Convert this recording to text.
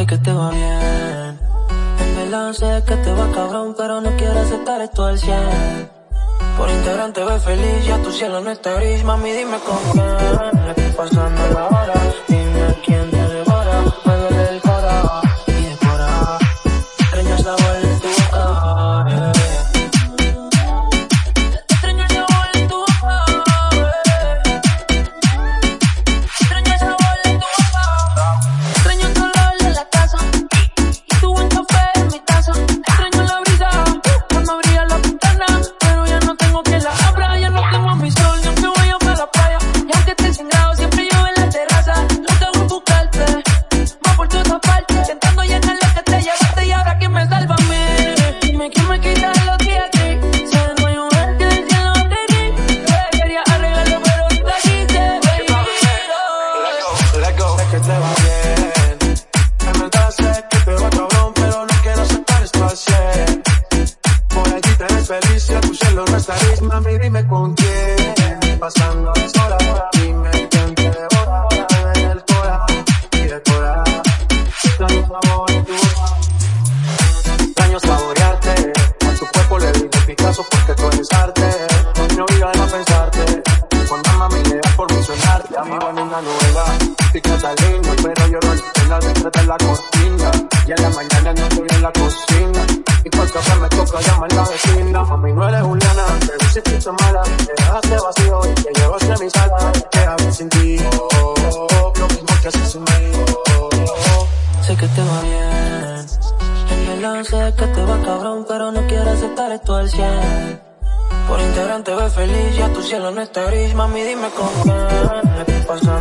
Sé que te va bien. En verdad sé que te va cabrón, pero no quiero aceptar esto al 100. Por Instagram te ves feliz, ya tu cielo no está gris, mami dime con quién. Pasando la hora, que te va bien. En verdad sé que te va cabrón, pero no quiero aceptar esto al 100. Por allí te ves feliz, y a tu cielo no está gris, mami, dime con quién. Pasando las horas, y Catalina, pero yo no entiendo detrás de la cortina. Y en la mañana no estoy en la cocina, y por café me toca llamar la vecina. Mami, no eres Juliana, si tú mala, me dejaste vacío y te llevo hacia mi sala. ¿Qué hago sin ti? Oh, oh, lo mismo que haces sin mí. Sé que te va bien. En verdad sé que te va cabrón, pero no quiero aceptar esto al 100. Por Instagram te ves feliz, ya tu cielo no está gris, mami dime con quién. Estoy pasando